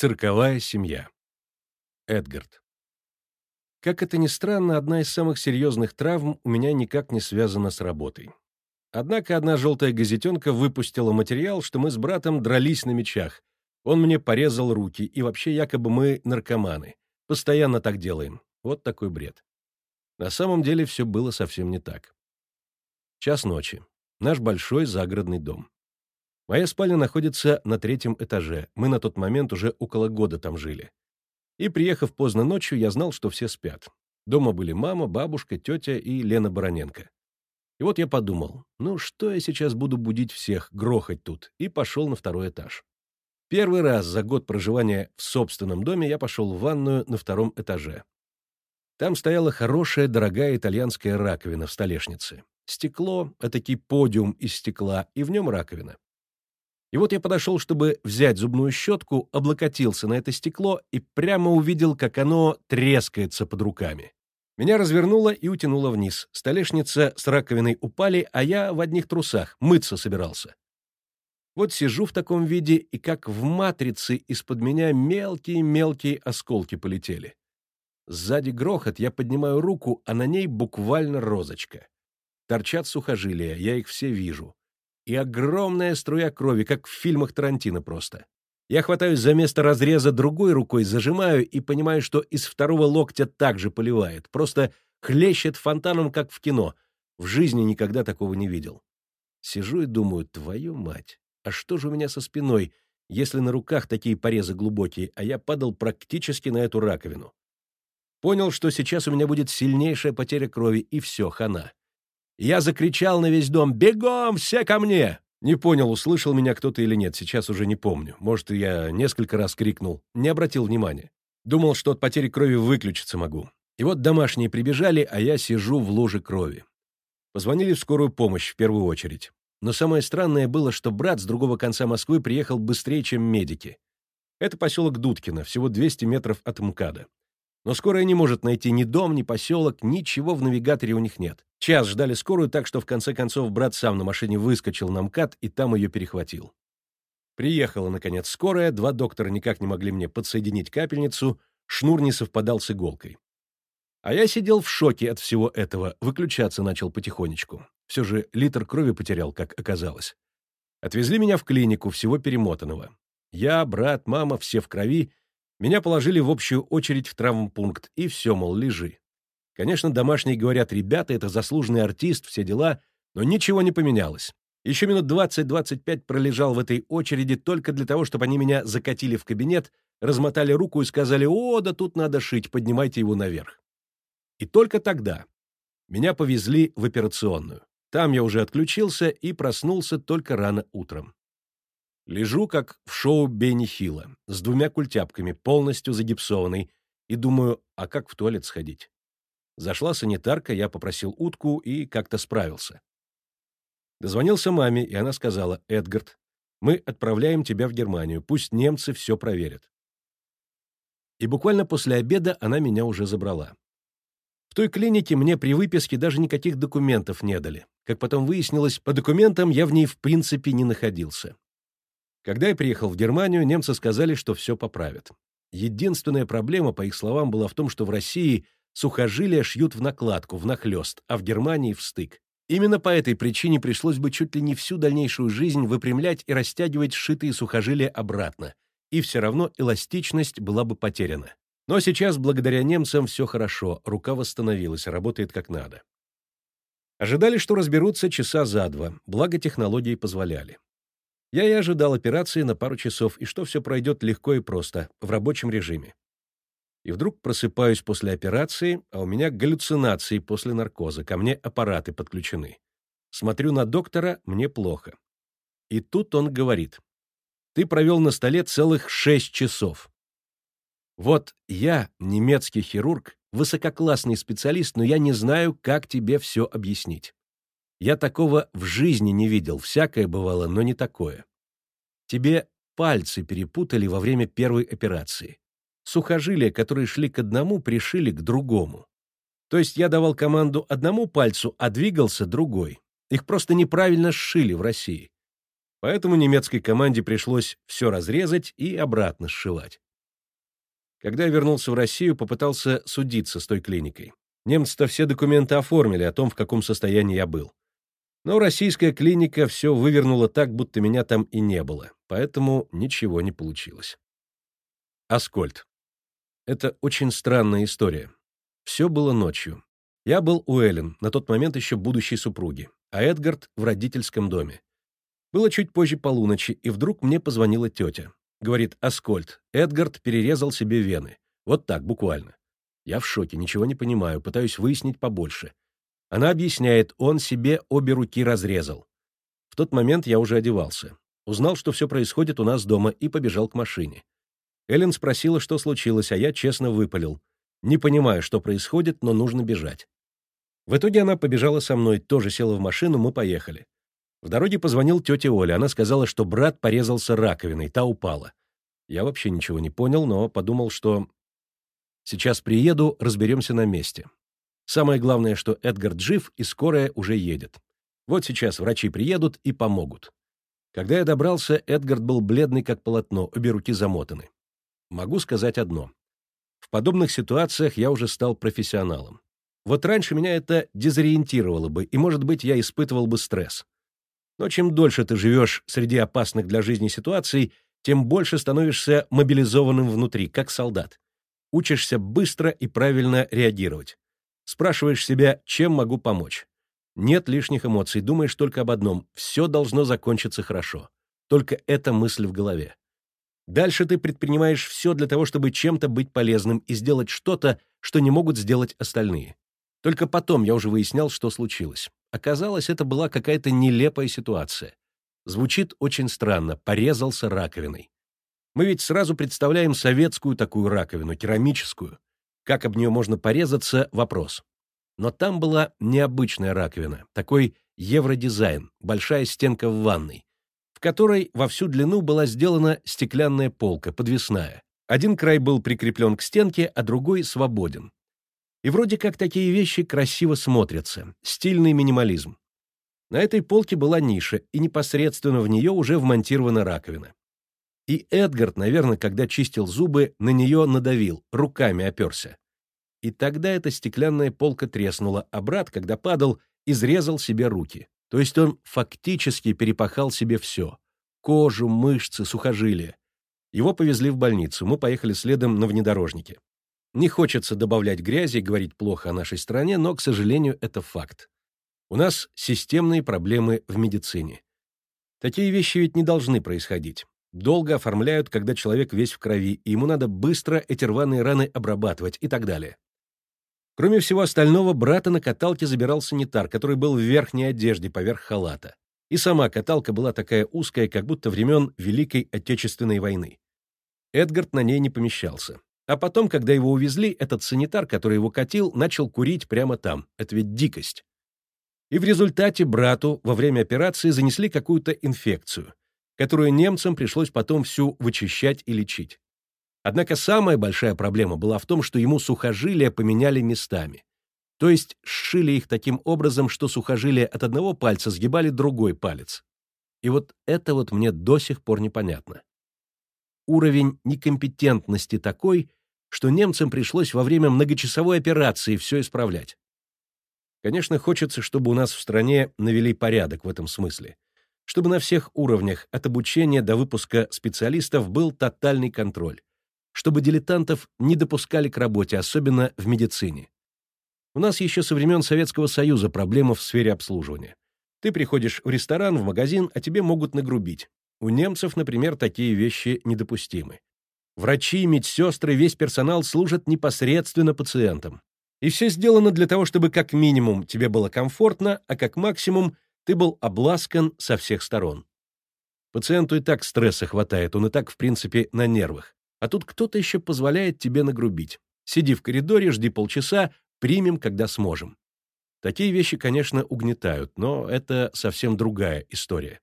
Цирковая семья. Эдгард. Как это ни странно, одна из самых серьезных травм у меня никак не связана с работой. Однако одна желтая газетенка выпустила материал, что мы с братом дрались на мечах. Он мне порезал руки, и вообще якобы мы наркоманы. Постоянно так делаем. Вот такой бред. На самом деле все было совсем не так. Час ночи. Наш большой загородный дом. Моя спальня находится на третьем этаже. Мы на тот момент уже около года там жили. И, приехав поздно ночью, я знал, что все спят. Дома были мама, бабушка, тетя и Лена Бароненко. И вот я подумал, ну что я сейчас буду будить всех, грохать тут, и пошел на второй этаж. Первый раз за год проживания в собственном доме я пошел в ванную на втором этаже. Там стояла хорошая, дорогая итальянская раковина в столешнице. Стекло, этакий подиум из стекла, и в нем раковина. И вот я подошел, чтобы взять зубную щетку, облокотился на это стекло и прямо увидел, как оно трескается под руками. Меня развернуло и утянуло вниз. Столешница с раковиной упали, а я в одних трусах, мыться собирался. Вот сижу в таком виде, и как в матрице из-под меня мелкие-мелкие осколки полетели. Сзади грохот, я поднимаю руку, а на ней буквально розочка. Торчат сухожилия, я их все вижу и огромная струя крови, как в фильмах Тарантино просто. Я хватаюсь за место разреза другой рукой, зажимаю и понимаю, что из второго локтя также поливает, просто хлещет фонтаном, как в кино. В жизни никогда такого не видел. Сижу и думаю, твою мать, а что же у меня со спиной, если на руках такие порезы глубокие, а я падал практически на эту раковину? Понял, что сейчас у меня будет сильнейшая потеря крови, и все, хана. Я закричал на весь дом «Бегом! Все ко мне!» Не понял, услышал меня кто-то или нет, сейчас уже не помню. Может, я несколько раз крикнул. Не обратил внимания. Думал, что от потери крови выключиться могу. И вот домашние прибежали, а я сижу в луже крови. Позвонили в скорую помощь в первую очередь. Но самое странное было, что брат с другого конца Москвы приехал быстрее, чем медики. Это поселок Дудкино, всего 200 метров от МКАДа. Но скорая не может найти ни дом, ни поселок, ничего в навигаторе у них нет. Час ждали скорую, так что в конце концов брат сам на машине выскочил на МКАД и там ее перехватил. Приехала, наконец, скорая, два доктора никак не могли мне подсоединить капельницу, шнур не совпадал с иголкой. А я сидел в шоке от всего этого, выключаться начал потихонечку. Все же литр крови потерял, как оказалось. Отвезли меня в клинику, всего перемотанного. Я, брат, мама, все в крови, меня положили в общую очередь в травмпункт, и все, мол, лежи. Конечно, домашние говорят, ребята, это заслуженный артист, все дела, но ничего не поменялось. Еще минут 20-25 пролежал в этой очереди только для того, чтобы они меня закатили в кабинет, размотали руку и сказали, «О, да тут надо шить, поднимайте его наверх». И только тогда меня повезли в операционную. Там я уже отключился и проснулся только рано утром. Лежу, как в шоу Бенни Хилла, с двумя культяпками, полностью загипсованный, и думаю, а как в туалет сходить? Зашла санитарка, я попросил утку и как-то справился. Дозвонился маме, и она сказала, «Эдгард, мы отправляем тебя в Германию, пусть немцы все проверят». И буквально после обеда она меня уже забрала. В той клинике мне при выписке даже никаких документов не дали. Как потом выяснилось, по документам я в ней в принципе не находился. Когда я приехал в Германию, немцы сказали, что все поправят. Единственная проблема, по их словам, была в том, что в России сухожилия шьют в накладку, в нахлест, а в Германии — в стык. Именно по этой причине пришлось бы чуть ли не всю дальнейшую жизнь выпрямлять и растягивать сшитые сухожилия обратно, и все равно эластичность была бы потеряна. Но сейчас, благодаря немцам, все хорошо, рука восстановилась, работает как надо. Ожидали, что разберутся часа за два, благо технологии позволяли. Я и ожидал операции на пару часов, и что все пройдет легко и просто, в рабочем режиме. И вдруг просыпаюсь после операции, а у меня галлюцинации после наркоза, ко мне аппараты подключены. Смотрю на доктора, мне плохо. И тут он говорит, ты провел на столе целых шесть часов. Вот я, немецкий хирург, высококлассный специалист, но я не знаю, как тебе все объяснить. Я такого в жизни не видел, всякое бывало, но не такое. Тебе пальцы перепутали во время первой операции. Сухожилия, которые шли к одному, пришили к другому. То есть я давал команду одному пальцу, а двигался другой. Их просто неправильно сшили в России. Поэтому немецкой команде пришлось все разрезать и обратно сшивать. Когда я вернулся в Россию, попытался судиться с той клиникой. Немцы-то все документы оформили о том, в каком состоянии я был. Но российская клиника все вывернула так, будто меня там и не было, поэтому ничего не получилось. Аскольд. Это очень странная история. Все было ночью. Я был у Эллен, на тот момент еще будущей супруги, а Эдгард в родительском доме. Было чуть позже полуночи, и вдруг мне позвонила тетя. Говорит, Аскольд, Эдгард перерезал себе вены. Вот так, буквально. Я в шоке, ничего не понимаю, пытаюсь выяснить побольше. Она объясняет, он себе обе руки разрезал. В тот момент я уже одевался. Узнал, что все происходит у нас дома, и побежал к машине. Эллен спросила, что случилось, а я честно выпалил. Не понимаю, что происходит, но нужно бежать. В итоге она побежала со мной, тоже села в машину, мы поехали. В дороге позвонил тете Оля, она сказала, что брат порезался раковиной, та упала. Я вообще ничего не понял, но подумал, что... Сейчас приеду, разберемся на месте. Самое главное, что Эдгард жив, и скорая уже едет. Вот сейчас врачи приедут и помогут. Когда я добрался, Эдгард был бледный, как полотно, обе руки замотаны. Могу сказать одно. В подобных ситуациях я уже стал профессионалом. Вот раньше меня это дезориентировало бы, и, может быть, я испытывал бы стресс. Но чем дольше ты живешь среди опасных для жизни ситуаций, тем больше становишься мобилизованным внутри, как солдат. Учишься быстро и правильно реагировать. Спрашиваешь себя, чем могу помочь. Нет лишних эмоций, думаешь только об одном — все должно закончиться хорошо. Только эта мысль в голове. Дальше ты предпринимаешь все для того, чтобы чем-то быть полезным и сделать что-то, что не могут сделать остальные. Только потом я уже выяснял, что случилось. Оказалось, это была какая-то нелепая ситуация. Звучит очень странно, порезался раковиной. Мы ведь сразу представляем советскую такую раковину, керамическую. Как об нее можно порезаться — вопрос. Но там была необычная раковина, такой евродизайн, большая стенка в ванной, в которой во всю длину была сделана стеклянная полка, подвесная. Один край был прикреплен к стенке, а другой свободен. И вроде как такие вещи красиво смотрятся, стильный минимализм. На этой полке была ниша, и непосредственно в нее уже вмонтирована раковина. И Эдгард, наверное, когда чистил зубы, на нее надавил, руками оперся. И тогда эта стеклянная полка треснула, а брат, когда падал, изрезал себе руки. То есть он фактически перепахал себе все — кожу, мышцы, сухожилия. Его повезли в больницу, мы поехали следом на внедорожнике. Не хочется добавлять грязи и говорить плохо о нашей стране, но, к сожалению, это факт. У нас системные проблемы в медицине. Такие вещи ведь не должны происходить. Долго оформляют, когда человек весь в крови, и ему надо быстро эти рваные раны обрабатывать и так далее. Кроме всего остального, брата на каталке забирал санитар, который был в верхней одежде поверх халата. И сама каталка была такая узкая, как будто времен Великой Отечественной войны. Эдгард на ней не помещался. А потом, когда его увезли, этот санитар, который его катил, начал курить прямо там. Это ведь дикость. И в результате брату во время операции занесли какую-то инфекцию, которую немцам пришлось потом всю вычищать и лечить. Однако самая большая проблема была в том, что ему сухожилия поменяли местами. То есть сшили их таким образом, что сухожилия от одного пальца сгибали другой палец. И вот это вот мне до сих пор непонятно. Уровень некомпетентности такой, что немцам пришлось во время многочасовой операции все исправлять. Конечно, хочется, чтобы у нас в стране навели порядок в этом смысле. Чтобы на всех уровнях, от обучения до выпуска специалистов, был тотальный контроль. Чтобы дилетантов не допускали к работе, особенно в медицине. У нас еще со времен Советского Союза проблема в сфере обслуживания. Ты приходишь в ресторан, в магазин, а тебе могут нагрубить. У немцев, например, такие вещи недопустимы. Врачи, медсестры, весь персонал служат непосредственно пациентам. И все сделано для того, чтобы как минимум тебе было комфортно, а как максимум ты был обласкан со всех сторон. Пациенту и так стресса хватает, он и так, в принципе, на нервах. А тут кто-то еще позволяет тебе нагрубить. Сиди в коридоре, жди полчаса, примем, когда сможем. Такие вещи, конечно, угнетают, но это совсем другая история.